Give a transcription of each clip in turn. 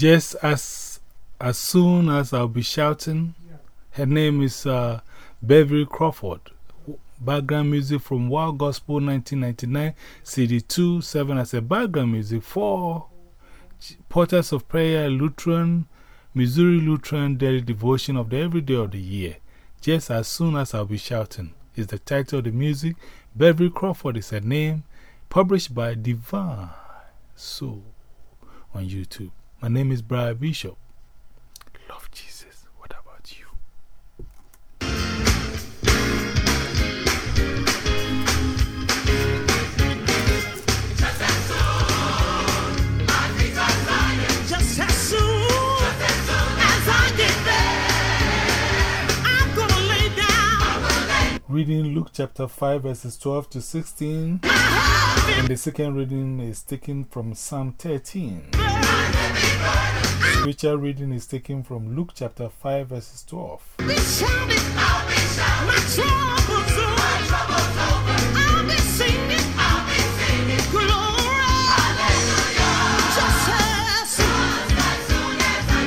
just as, as soon as I'll be shouting. Her name is uh, Beverly Crawford. Background music from Wild Gospel 1999, CD 2, 7 as a background music for Portals of Prayer, Lutheran, Missouri Lutheran Daily Devotion of the Every Day of the Year. Just as soon as I'll be shouting is the title of the music. Beverly Crawford is her name, published by Divine Soul on YouTube. My name is Brian Bishop. Love Jesus. What about you? Just as soon as I get there, I'm gonna lay down Reading Luke chapter 5, verses 12 to 16. And the second reading is taken from Psalm 13. Spiritual reading is taken from Luke chapter 5, verses 12. be shouting. My trouble's over. I'll be singing. Glory. Just as soon. Just as soon as my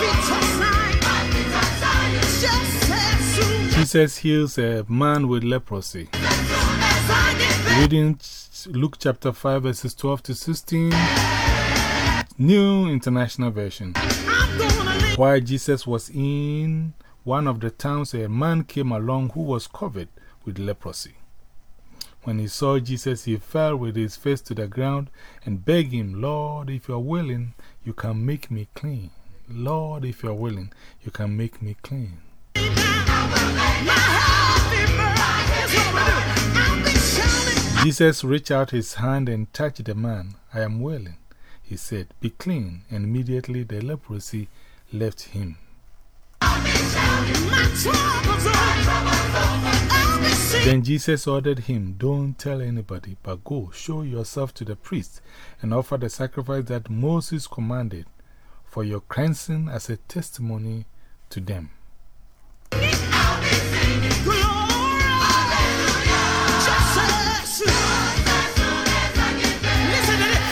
feet touch Zion. Just as soon Jesus heals a man with leprosy. as I get there. Reading Luke chapter 5, verses 12 to 16. New International Version. While Jesus was in one of the towns, a man came along who was covered with leprosy. When he saw Jesus, he fell with his face to the ground and begged him, Lord, if you are willing, you can make me clean. Lord, if you are willing, you can make me clean. Jesus reached out his hand and touched the man. I am willing. He said, Be clean. And immediately the leprosy left him. Then Jesus ordered him, Don't tell anybody, but go, show yourself to the priest, and offer the sacrifice that Moses commanded for your cleansing as a testimony to them.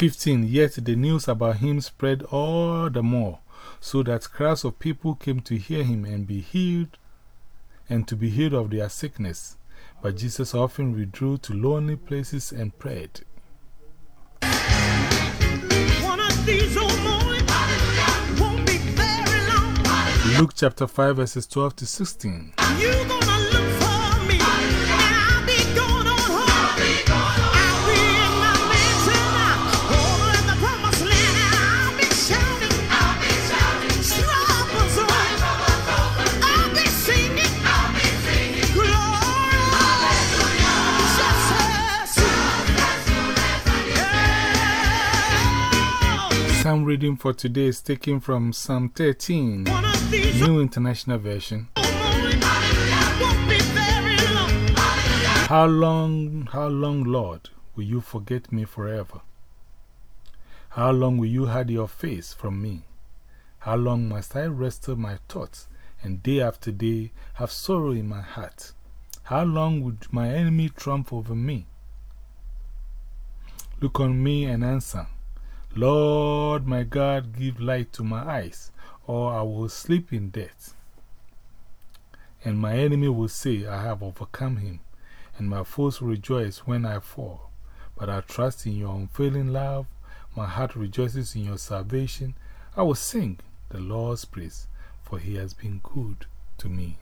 15. Yet the news about him spread all the more, so that crowds of people came to hear him and be healed, and to be healed of their sickness. But Jesus often withdrew to lonely places and prayed. One of these old mornings won't be very long. Luke chapter 5, verses 12 to 16. Reading for today is taken from Psalm 13, One of these New International Version. How long, how long, Lord, will you forget me forever? How long will you hide your face from me? How long must I wrestle my thoughts and day after day have sorrow in my heart? How long would my enemy trump over me? Look on me and answer. Lord my God, give light to my eyes, or I will sleep in death. And my enemy will say, I have overcome him, and my foes rejoice when I fall. But I trust in your unfailing love. My heart rejoices in your salvation. I will sing the Lord's praise, for he has been good to me.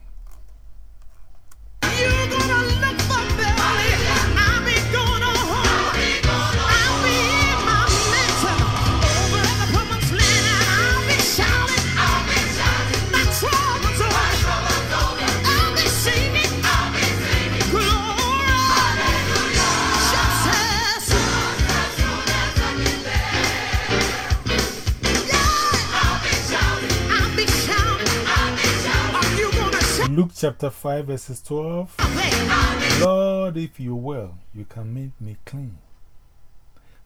Chapter 5, verses 12. Lord, if you will, you can make me clean.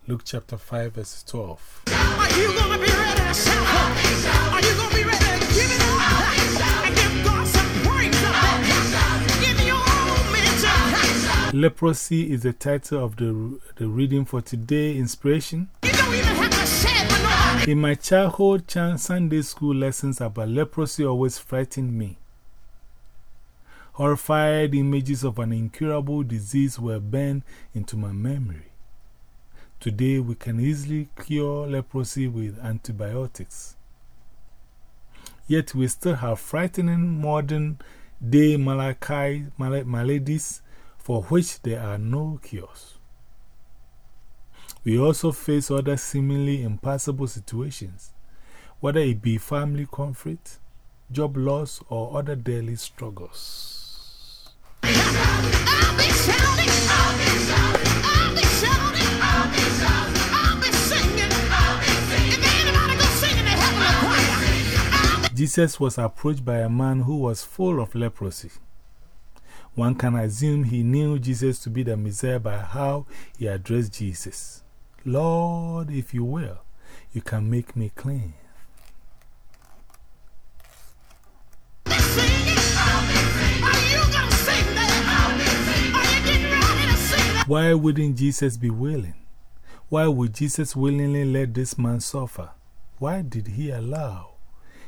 Luke chapter 5, verses 12. Are you gonna be ready to shout? Are you be ready to give it up and give God some praise up there? Your own mansion, Leprosy is the title of the, the reading for today inspiration. You don't even have to say it. In my childhood, Sunday school lessons about leprosy always frightened me. Horrified images of an incurable disease were burned into my memory. Today, we can easily cure leprosy with antibiotics. Yet, we still have frightening modern day malachi, mal maladies for which there are no cures. We also face other seemingly impossible situations, whether it be family conflict, job loss, or other daily struggles. Jesus was approached by a man who was full of leprosy. One can assume he knew Jesus to be the Messiah by how he addressed Jesus. Lord, if you will, you can make me clean. Why wouldn't Jesus be willing? Why would Jesus willingly let this man suffer? Why did he allow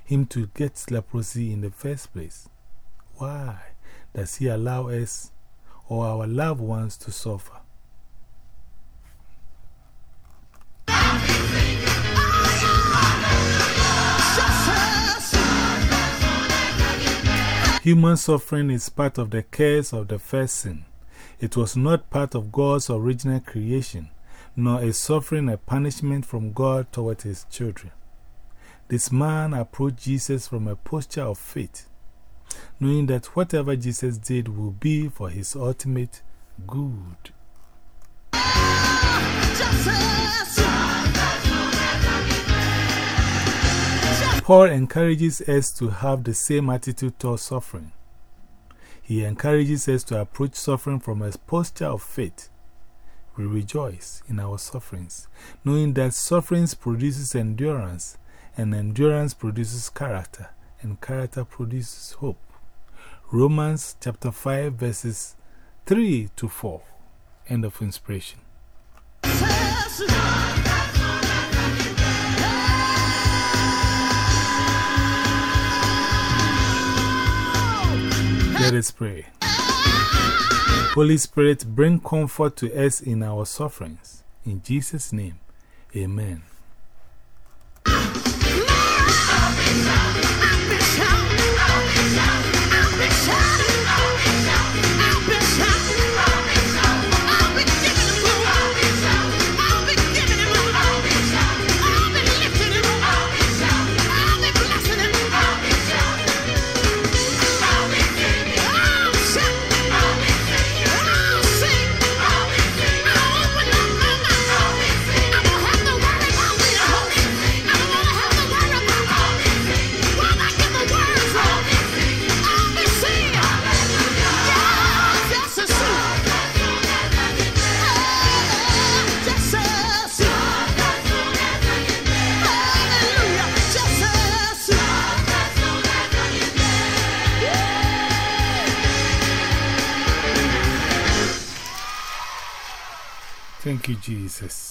him to get leprosy in the first place? Why does he allow us or our loved ones to suffer? Human suffering is part of the curse of the first sin. It was not part of God's original creation, nor is suffering a punishment from God toward his children. This man approached Jesus from a posture of faith, knowing that whatever Jesus did will be for his ultimate good. Paul encourages us to have the same attitude towards suffering. He encourages us to approach suffering from a posture of faith. We rejoice in our sufferings, knowing that suffering produces endurance, and endurance produces character, and character produces hope. Romans chapter 5, verses 3 to 4. End of inspiration. Let us pray. Holy Spirit, bring comfort to us in our sufferings. In Jesus' name, amen. Thank you, Jesus.